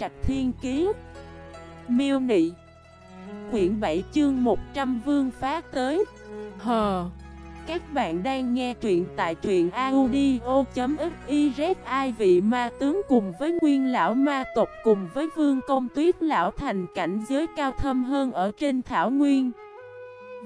Trạch Thiên Kiế Miêu Nị. Quyển 7 chương 100 vương phá tới. Hờ Các bạn đang nghe truyện tại truyện audio.xyz Ai vị ma tướng cùng với nguyên lão ma tộc cùng với vương công tuyết lão thành cảnh giới cao thâm hơn ở trên thảo nguyên.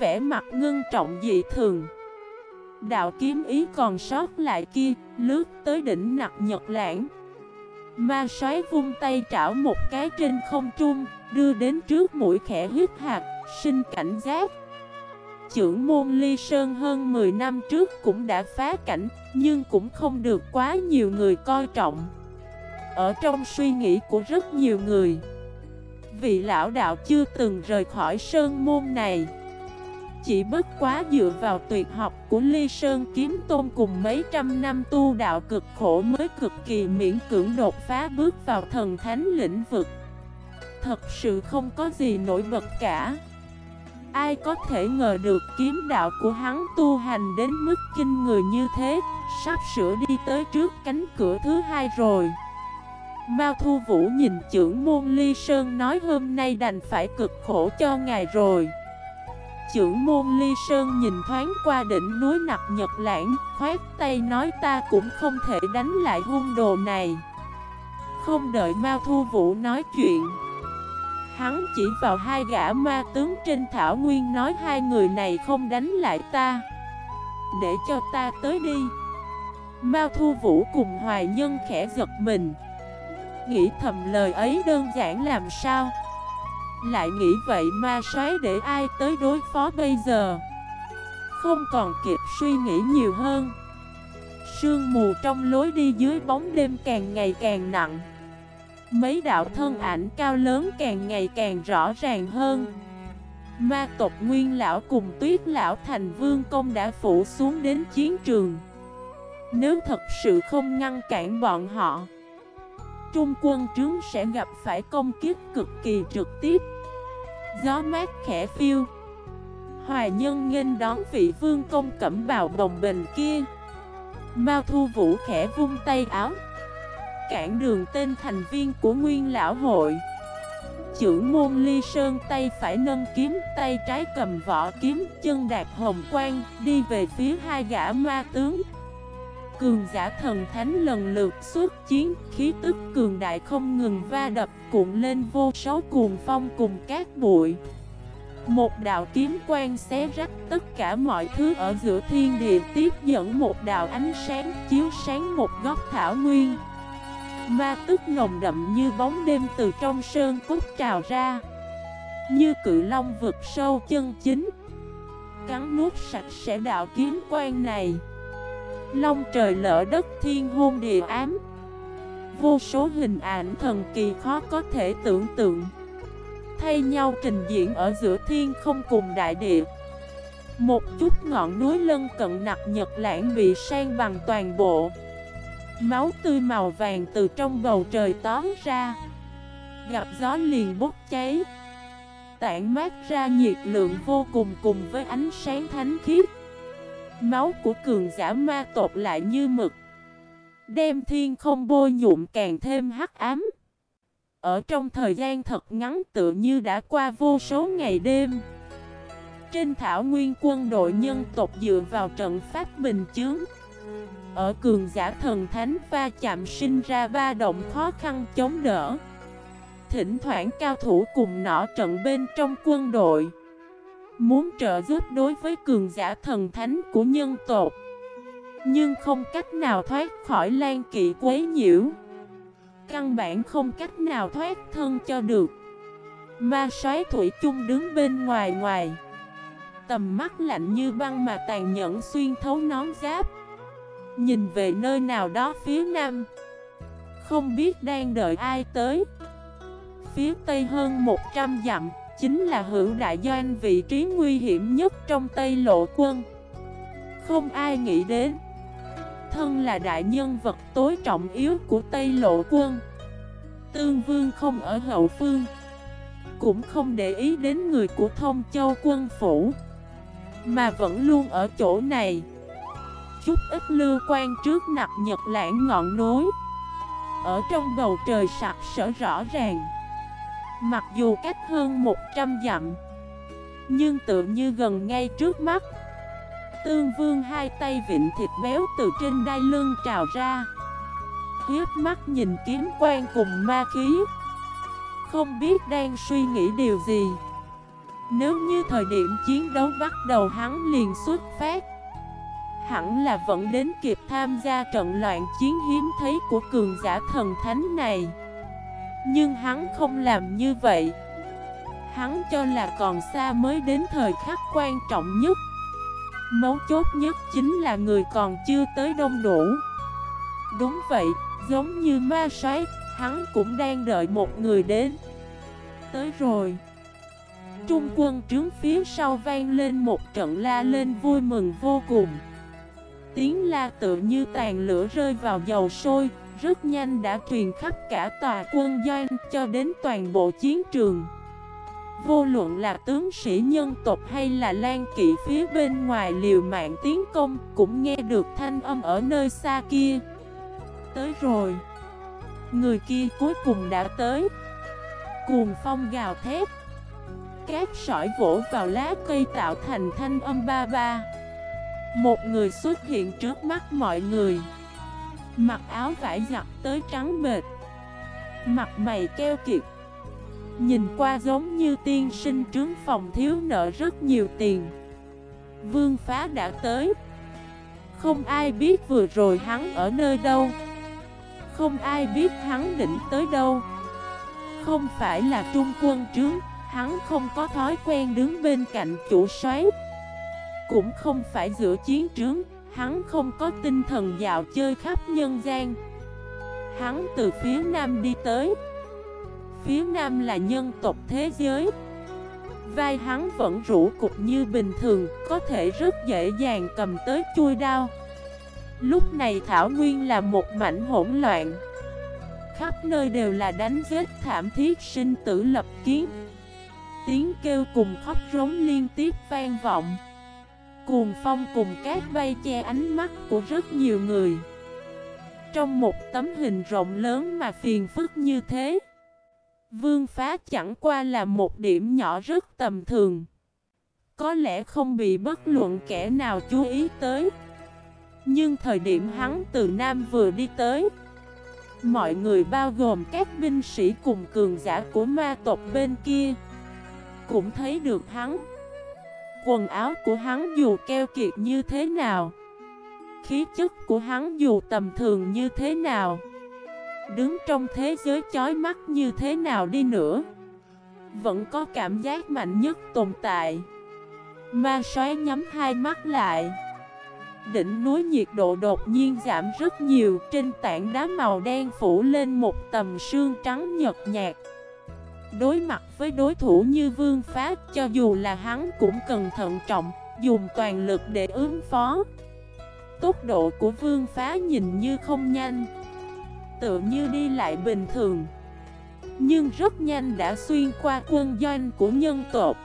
Vẽ mặt ngưng trọng dị thường. Đạo kiếm ý còn sót lại kia, Lướt tới đỉnh nặc nhật lãng. Ma sói vung tay trảo một cái trên không trung, Đưa đến trước mũi khẽ hít hạt, Sinh cảnh giác. Chưởng môn ly sơn hơn 10 năm trước cũng đã phá cảnh, Nhưng cũng không được quá nhiều người coi trọng. Ở trong suy nghĩ của rất nhiều người, Vị lão đạo chưa từng rời khỏi sơn môn này chỉ bất quá dựa vào tuyệt học của Ly Sơn Kiếm Tôn cùng mấy trăm năm tu đạo cực khổ mới cực kỳ miễn cưỡng đột phá bước vào thần thánh lĩnh vực. Thật sự không có gì nổi bật cả. Ai có thể ngờ được kiếm đạo của hắn tu hành đến mức kinh người như thế, sắp sửa đi tới trước cánh cửa thứ hai rồi. Mao Thu Vũ nhìn trưởng môn Ly Sơn nói hôm nay đành phải cực khổ cho ngài rồi. Chưởng môn ly sơn nhìn thoáng qua đỉnh núi nặc nhật lãng, Khoát tay nói ta cũng không thể đánh lại hung đồ này. Không đợi Mao Thu Vũ nói chuyện, Hắn chỉ vào hai gã ma tướng trên thảo nguyên nói hai người này không đánh lại ta, Để cho ta tới đi. Mao Thu Vũ cùng Hoài Nhân khẽ giật mình, Nghĩ thầm lời ấy đơn giản làm sao? Lại nghĩ vậy ma soái để ai tới đối phó bây giờ? Không còn kịp suy nghĩ nhiều hơn. Sương mù trong lối đi dưới bóng đêm càng ngày càng nặng. Mấy đạo thân ảnh cao lớn càng ngày càng rõ ràng hơn. Ma tộc Nguyên Lão cùng Tuyết Lão Thành Vương Công đã phủ xuống đến chiến trường. Nếu thật sự không ngăn cản bọn họ, Trung quân trướng sẽ gặp phải công kiếp cực kỳ trực tiếp. Gió mát khẽ phiêu. Hoài nhân nghênh đón vị vương công cẩm bào bồng bình kia. Mao thu vũ khẽ vung tay áo. Cản đường tên thành viên của nguyên lão hội. Chưởng môn ly sơn tay phải nâng kiếm, Tay trái cầm vỏ kiếm, Chân đạp hồng quang, Đi về phía hai gã ma tướng. Cường giả thần thánh lần lượt xuất chiến, Khí tức cường đại không ngừng va đập, Cuộn lên vô số cuồng phong cùng các bụi. Một đạo kiếm quang xé rách tất cả mọi thứ ở giữa thiên địa, Tiếp dẫn một đạo ánh sáng chiếu sáng một góc thảo nguyên. Ma tức nồng đậm như bóng đêm từ trong sơn cốt trào ra, Như cự long vực sâu chân chính. Cắn nuốt sạch sẽ đạo kiếm quan này. Long trời lỡ đất, thiên hôn địa ám. Vô số hình ảnh thần kỳ khó có thể tưởng tượng. Thay nhau trình diễn ở giữa thiên không cùng đại địa. Một chút ngọn núi lân cận nặc nhật lãng bị sang bằng toàn bộ. Máu tươi màu vàng từ trong bầu trời tóm ra. Gặp gió liền bốc cháy. Tản mát ra nhiệt lượng vô cùng cùng với ánh sáng thánh khiết. Máu của cường giả ma tộc lại như mực. Đem thiên không bôi nhuộm càng thêm hắc ám. Ở trong thời gian thật ngắn tựa như đã qua vô số ngày đêm. Trên thảo nguyên quân đội nhân tộc dựa vào trận pháp bình chướng. Ở cường giả thần thánh va chạm sinh ra ba động khó khăn chống đỡ. Thỉnh thoảng cao thủ cùng nọ trận bên trong quân đội. Muốn trợ giúp đối với cường giả thần thánh của nhân tộc. Nhưng không cách nào thoát khỏi lan kỵ quấy nhiễu. Căn bản không cách nào thoát thân cho được. Ma xoáy thủy chung đứng bên ngoài ngoài. Tầm mắt lạnh như băng mà tàn nhẫn xuyên thấu nón giáp. Nhìn về nơi nào đó phía nam. Không biết đang đợi ai tới. Phía tây hơn 100 dặm. Chính là hữu đại doanh vị trí nguy hiểm nhất trong Tây Lộ Quân. Không ai nghĩ đến, Thân là đại nhân vật tối trọng yếu của Tây Lộ Quân. Tương Vương không ở hậu phương, Cũng không để ý đến người của Thông Châu Quân Phủ, Mà vẫn luôn ở chỗ này. Chút ít lưu quan trước nặc nhật lãng ngọn núi, ở trong bầu trời sạc sỡ rõ ràng. Mặc dù cách hơn 100 dặm, Nhưng tự như gần ngay trước mắt. Tương vương hai tay vịnh thịt béo từ trên đai lưng trào ra. Hiếp mắt nhìn kiếm quan cùng ma khí. Không biết đang suy nghĩ điều gì. Nếu như thời điểm chiến đấu bắt đầu hắn liền xuất phát. Hẳn là vẫn đến kịp tham gia trận loạn chiến hiếm thấy của cường giả thần thánh này. Nhưng hắn không làm như vậy. Hắn cho là còn xa mới đến thời khắc quan trọng nhất. Mấu chốt nhất chính là người còn chưa tới đông đủ. Đúng vậy, giống như ma xoáy hắn cũng đang đợi một người đến. Tới rồi. Trung quân trướng phía sau vang lên một trận la lên vui mừng vô cùng. Tiếng la tự như tàn lửa rơi vào dầu sôi rất nhanh đã truyền khắp cả tòa quân doanh cho đến toàn bộ chiến trường. Vô luận là tướng sĩ nhân tộc hay là lan kỵ phía bên ngoài liều mạng tiến công Cũng nghe được thanh âm ở nơi xa kia. Tới rồi. Người kia cuối cùng đã tới. Cuồng phong gào thét. Các sỏi vỗ vào lá cây tạo thành thanh âm ba ba. Một người xuất hiện trước mắt mọi người. Mặc áo vải giặt tới trắng bệt. Mặt mày keo kiệt. Nhìn qua giống như tiên sinh trướng phòng thiếu nợ rất nhiều tiền. Vương phá đã tới. Không ai biết vừa rồi hắn ở nơi đâu. Không ai biết hắn định tới đâu. Không phải là trung quân trướng, Hắn không có thói quen đứng bên cạnh chủ soái. Cũng không phải giữa chiến trướng. Hắn không có tinh thần dạo chơi khắp nhân gian. Hắn từ phía nam đi tới. Phía nam là nhân tộc thế giới. Vai hắn vẫn rũ cục như bình thường, Có thể rất dễ dàng cầm tới chui đao. Lúc này Thảo Nguyên là một mảnh hỗn loạn. Khắp nơi đều là đánh giết thảm thiết sinh tử lập kiến. Tiếng kêu cùng khóc rống liên tiếp vang vọng. Cuồng phong cùng cát bay che ánh mắt của rất nhiều người. Trong một tấm hình rộng lớn mà phiền phức như thế, Vương phá chẳng qua là một điểm nhỏ rất tầm thường. Có lẽ không bị bất luận kẻ nào chú ý tới, Nhưng thời điểm hắn từ Nam vừa đi tới, Mọi người bao gồm các binh sĩ cùng cường giả của ma tộc bên kia Cũng thấy được hắn. Quần áo của hắn dù keo kiệt như thế nào, Khí chất của hắn dù tầm thường như thế nào, Đứng trong thế giới chói mắt như thế nào đi nữa, Vẫn có cảm giác mạnh nhất tồn tại. Ma xoáy nhắm hai mắt lại, Đỉnh núi nhiệt độ đột nhiên giảm rất nhiều, Trên tảng đá màu đen phủ lên một tầm sương trắng nhợt nhạt. Đối mặt với đối thủ như Vương phá, Cho dù là hắn cũng cần thận trọng Dùng toàn lực để ứng phó. Tốc độ của Vương Phá nhìn như không nhanh tựa như đi lại bình thường. Nhưng rất nhanh đã xuyên qua quân doanh của nhân tộc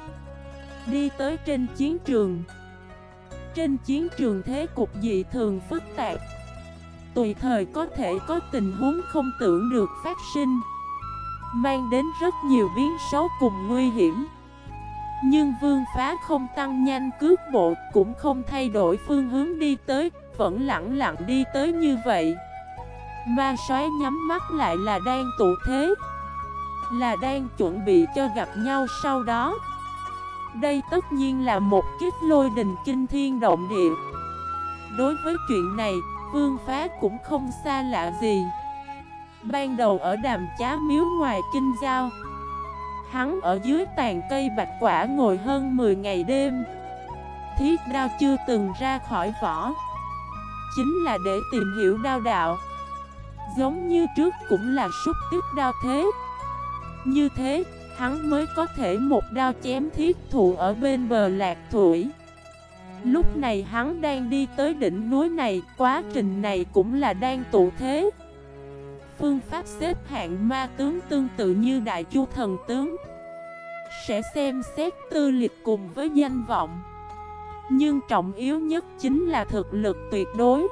Đi tới trên chiến trường. Trên chiến trường thế cục dị thường phức tạp Tùy thời có thể có tình huống không tưởng được phát sinh. Mang đến rất nhiều biến xấu cùng nguy hiểm. Nhưng vương phá không tăng nhanh cước bộ Cũng không thay đổi phương hướng đi tới Vẫn lặng lặng đi tới như vậy. Ma sói nhắm mắt lại là đang tụ thế Là đang chuẩn bị cho gặp nhau sau đó. Đây tất nhiên là một kiếp lôi đình kinh thiên động địa. Đối với chuyện này, Vương Phá cũng không xa lạ gì. Ban đầu ở đàm chá miếu ngoài kinh giao. Hắn ở dưới tàn cây bạch quả ngồi hơn 10 ngày đêm. Thiết đao chưa từng ra khỏi vỏ. Chính là để tìm hiểu đao đạo. Giống như trước cũng là xúc tức đao thế. Như thế, hắn mới có thể một đao chém thiết thụ ở bên bờ lạc thủy. Lúc này hắn đang đi tới đỉnh núi này, quá trình này cũng là đang tụ thế. Phương pháp xếp hạng ma tướng tương tự như đại chu thần tướng. Sẽ xem xét tư lịch cùng với danh vọng. Nhưng trọng yếu nhất chính là thực lực tuyệt đối.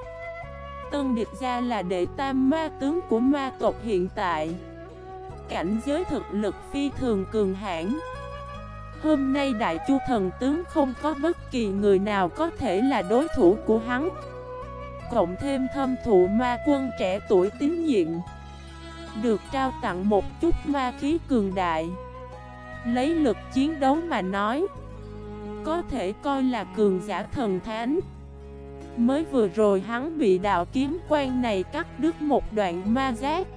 Tân địch gia là đệ tam ma tướng của ma tộc hiện tại. Cảnh giới thực lực phi thường cường hãn. Hôm nay đại chu thần tướng không có bất kỳ người nào có thể là đối thủ của hắn. Cộng thêm thâm thụ ma quân trẻ tuổi tín nhiệm. Được trao tặng một chút ma khí cường đại. Lấy lực chiến đấu mà nói, Có thể coi là cường giả thần thánh. Mới vừa rồi hắn bị đạo kiếm quan này cắt đứt một đoạn ma giác,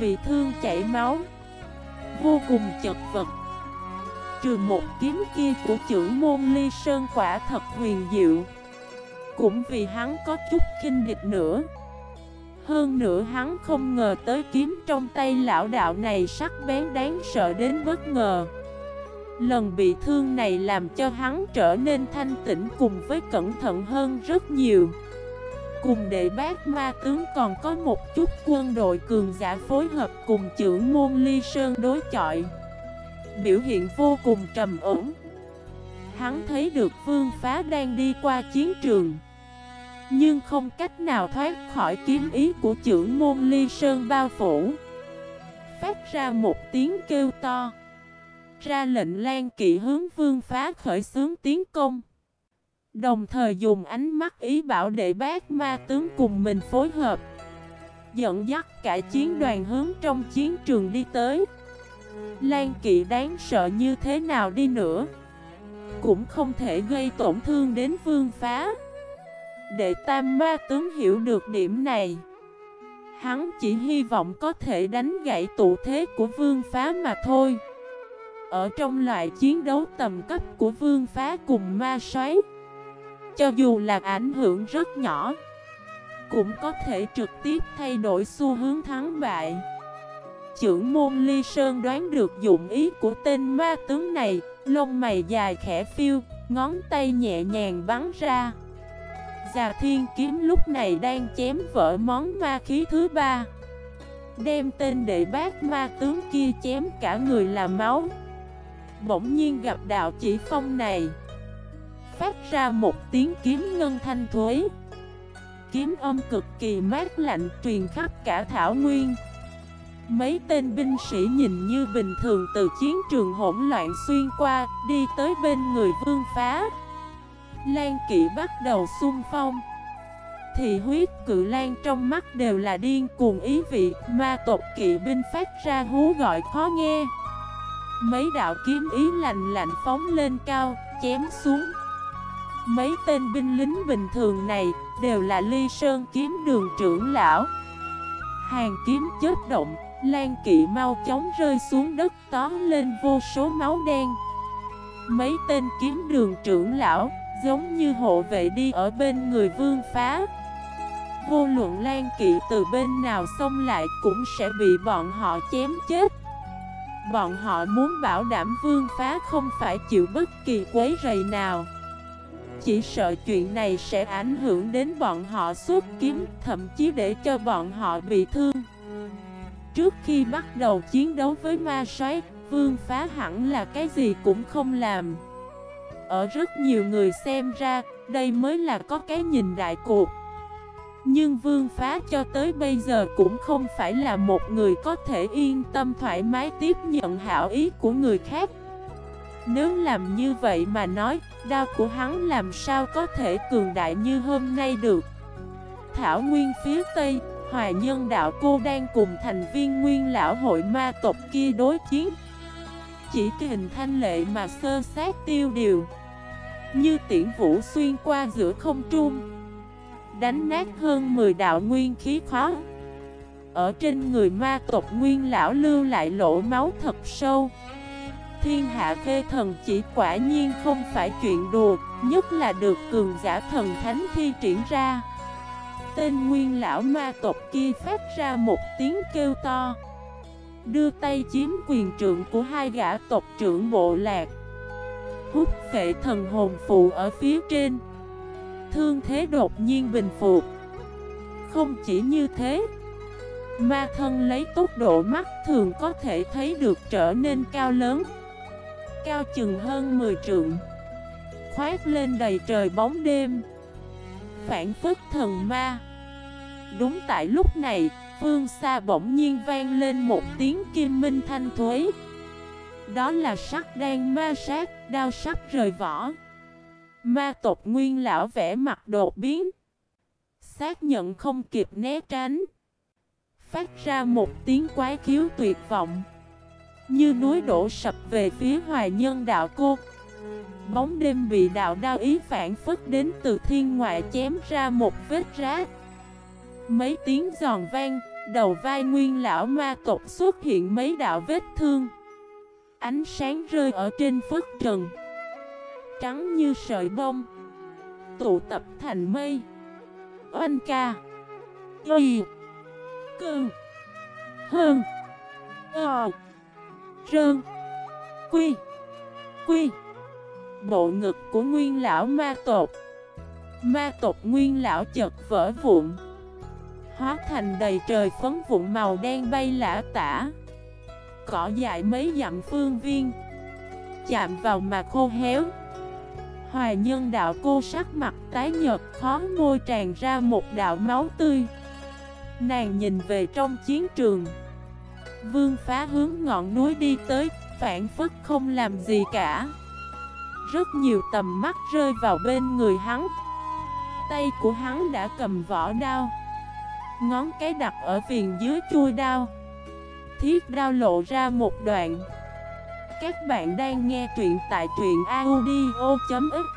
Bị thương chảy máu, Vô cùng chật vật. Trừ một kiếm kia của chữ môn ly sơn quả thật huyền diệu. Cũng vì hắn có chút kinh địch nữa hơn nữa hắn không ngờ tới kiếm trong tay lão đạo này sắc bén đáng sợ đến bất ngờ. Lần bị thương này làm cho hắn trở nên thanh tĩnh cùng với cẩn thận hơn rất nhiều. Cùng đệ bác ma tướng còn có một chút quân đội cường giả phối hợp cùng trưởng môn ly sơn đối chọi. Biểu hiện vô cùng trầm ổn. Hắn thấy được vương phá đang đi qua chiến trường. Nhưng không cách nào thoát khỏi kiếm ý của trưởng môn ly sơn bao phủ Phát ra một tiếng kêu to ra lệnh lan kỵ hướng vương phá khởi xướng tiến công. Đồng thời dùng ánh mắt ý bảo đệ bác ma tướng cùng mình phối hợp. Dẫn dắt cả chiến đoàn hướng trong chiến trường đi tới. Lan kỵ đáng sợ như thế nào đi nữa. Cũng không thể gây tổn thương đến vương phá. Đệ tam ma tướng hiểu được điểm này. Hắn chỉ hy vọng có thể đánh gãy tụ thế của vương phá mà thôi. Ở trong loại chiến đấu tầm cấp của vương phá cùng ma xoáy Cho dù là ảnh hưởng rất nhỏ Cũng có thể trực tiếp thay đổi xu hướng thắng bại Chưởng môn ly sơn đoán được dụng ý của tên ma tướng này Lông mày dài khẽ phiêu, ngón tay nhẹ nhàng bắn ra Già thiên kiếm lúc này đang chém vỡ món ma khí thứ ba. Đem tên đệ bác ma tướng kia chém cả người là máu. Bỗng nhiên gặp đạo chỉ phong này. Phát ra một tiếng kiếm ngân thanh thuế. Kiếm âm cực kỳ mát lạnh truyền khắp cả thảo nguyên. Mấy tên binh sĩ nhìn như bình thường từ chiến trường hỗn loạn xuyên qua, Đi tới bên người vương phá. Lan kỵ bắt đầu xung phong. Thì huyết cự lan trong mắt đều là điên cuồng ý vị Ma tộc kỵ binh phát ra hú gọi khó nghe. Mấy đạo kiếm ý lạnh lạnh phóng lên cao, chém xuống. Mấy tên binh lính bình thường này đều là ly sơn kiếm đường trưởng lão. Hàng kiếm chết động, lan kỵ mau chóng rơi xuống đất tóm lên vô số máu đen. Mấy tên kiếm đường trưởng lão giống như hộ vệ đi ở bên người vương phá. Vô luận lan kỵ từ bên nào xông lại cũng sẽ bị bọn họ chém chết. Bọn họ muốn bảo đảm vương phá không phải chịu bất kỳ quấy rầy nào. Chỉ sợ chuyện này sẽ ảnh hưởng đến bọn họ suốt kiếm, Thậm chí để cho bọn họ bị thương. Trước khi bắt đầu chiến đấu với ma soái Vương phá hẳn là cái gì cũng không làm. Ở rất nhiều người xem ra Đây mới là có cái nhìn đại cuộc nhưng vương phá cho tới bây giờ cũng không phải là một người có thể yên tâm thoải mái tiếp nhận hảo ý của người khác. Nếu làm như vậy mà nói, đau của hắn làm sao có thể cường đại như hôm nay được? Thảo Nguyên phía Tây, Hòa Nhân Đạo Cô đang cùng thành viên nguyên lão hội ma tộc kia đối chiến. Chỉ hình thanh lệ mà sơ sát tiêu điều. Như tiễn vũ xuyên qua giữa không trung đánh nát hơn 10 đạo nguyên khí khó. Ở trên người ma tộc nguyên lão lưu lại lỗ máu thật sâu. Thiên hạ khê thần chỉ quả nhiên không phải chuyện đùa, nhất là được cường giả thần thánh thi triển ra. Tên nguyên lão ma tộc kia phát ra một tiếng kêu to. Đưa tay chiếm quyền trượng của hai gã tộc trưởng bộ lạc. Hút phệ thần hồn phụ ở phía trên. Thương thế đột nhiên bình phục. Không chỉ như thế Ma thân lấy tốc độ mắt thường có thể thấy được trở nên cao lớn Cao chừng hơn 10 trượng Khoát lên đầy trời bóng đêm. Phản phức thần ma. Đúng tại lúc này, phương xa bỗng nhiên vang lên một tiếng kim minh thanh thuế. Đó là sắc đang ma sát, đao sắc rời vỏ. Ma tộc nguyên lão vẽ mặt đột biến. Xác nhận không kịp né tránh. Phát ra một tiếng quái khiếu tuyệt vọng. Như núi đổ sập về phía hoài nhân đạo cô. Bóng đêm bị đạo đao ý phản phất đến từ thiên ngoại chém ra một vết rác Mấy tiếng giòn vang, đầu vai nguyên lão ma tộc xuất hiện mấy đạo vết thương. Ánh sáng rơi ở trên phất trần. Trắng như sợi bông. Tụ tập thành mây. Oanh ca. Y. Cơn Hơn Ờ Rơn. Quy. Quy. Bộ ngực của nguyên lão ma tộc. Ma tộc nguyên lão chật vỡ vụn. Hóa thành đầy trời phấn vụn màu đen bay lã tả. Cỏ dại mấy dặm phương viên. Chạm vào mà khô héo. Hoài nhân đạo cô sắc mặt tái nhợt, khó môi tràn ra một đạo máu tươi. Nàng nhìn về trong chiến trường. Vương phá hướng ngọn núi đi tới, Phản phức không làm gì cả. Rất nhiều tầm mắt rơi vào bên người hắn. Tay của hắn đã cầm vỏ đao. Ngón cái đặt ở viền dưới chui đao. Thiết đao lộ ra một đoạn. Các bạn đang nghe truyện tại truyện audio.fif